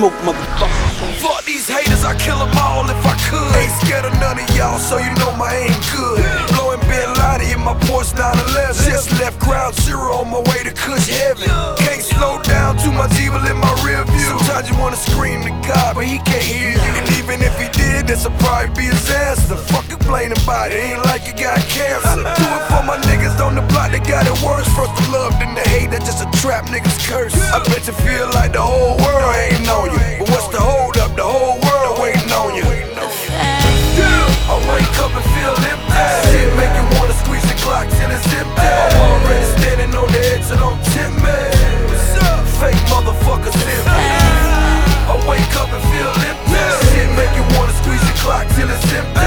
smoke, motherfucker. Fuck these haters, I kill them all if I could. Ain't scared of none of y'all, so you know my aim good. Blowing Bin Laden in my Porsche 911. Just left ground zero on my way to Kush heaven. Can't slow down, to my evil in my rear view. Sometimes you wanna scream to God, but he can't hear you. And even if he did, this'll probably be his answer. Fuck complaining about it, ain't like you got cancer. Got it worse. First the love, then the hate, that's just a trap niggas curse. I bet you feel like the whole world ain't on you. But what's the hold up? The whole world waiting on you. I wake up and feel empty. Shit make you wanna squeeze the clock till it's empty. I'm already standing on the edge, don't tempt me. Fake motherfuckers empty. I wake up and feel empty. Shit make you wanna squeeze the clock till it's empty.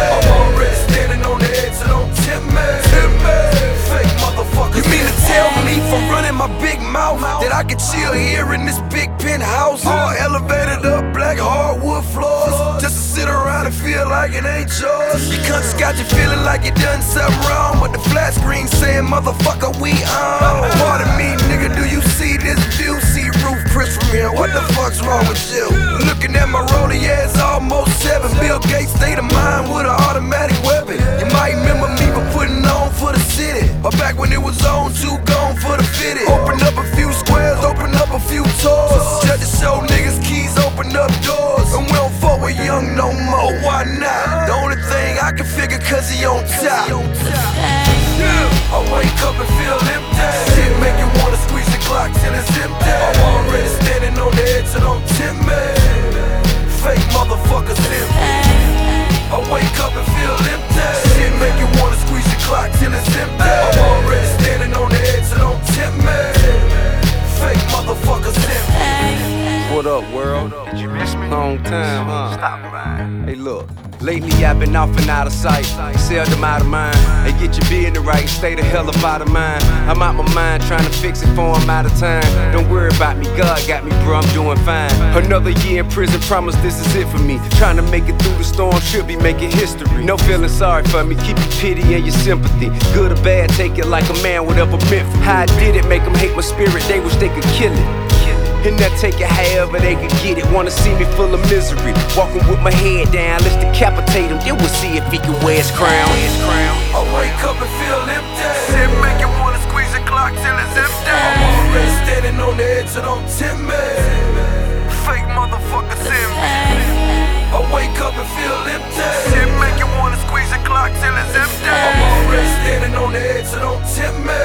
That I can chill here in this big penthouse? All elevated up, black hardwood floors, just to sit around and feel like it ain't yours. You cunts got you feeling like you done something wrong, but the flat screen saying motherfucker we on. Pardon me, nigga, do you see this view? See roof Chris from here? What the fuck's wrong with you? Looking at my rollie, yeah, it's almost seven. Bill Gates state of mind with an automatic weapon. You might remember me for putting on for the city, or back when it was on, too no more. Why not? The only thing I can figure, cause he on top. I What? Did you miss me? Long time, huh? Stop by. Hey, look. Lately I've been off and out of sight, seldom out of mind. And get you your business right, stay the hell up out of mine. I'm out my mind trying to fix it for I'm out of time. Don't worry about me, God got me, bro, I'm doing fine. Another year in prison, promise this is it for me. Trying to make it through the storm, should be making history. No feeling sorry for me, keep your pity and your sympathy. Good or bad, take it like a man, whatever meant for. How I did it, make them hate my spirit, they wish they could kill it. And I take it however they could get it. Wanna see me full of misery. Walking with my head down, let's decapitate him. Then we'll see if he can wear his crown. I wake up and feel empty. Shit make you wanna squeeze the clock till it's empty. I'm already standing on the edge, so don't tempt me. Fake motherfuckers empty. I wake up and feel empty. Shit make you wanna squeeze the clock till it's empty. I'm already standing on the edge, so don't tempt me.